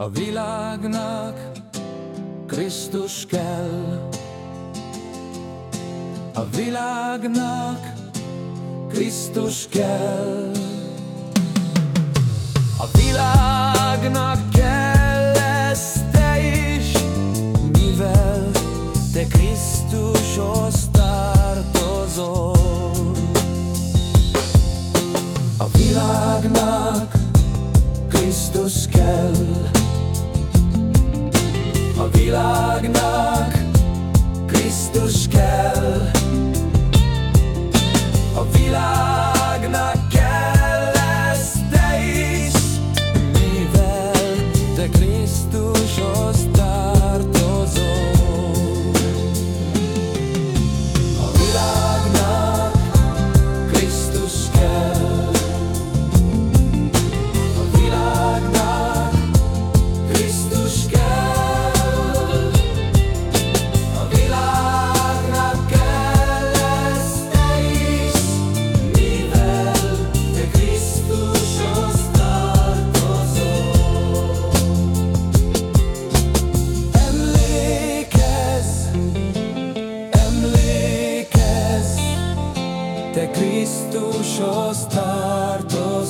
A világnak Krisztus kell. A világnak Krisztus kell. A világnak kell lesz te is Mivel te Krisztushoz tartozol. A világnak Krisztus kell világnak Krisztus Krisztushoz tartoz.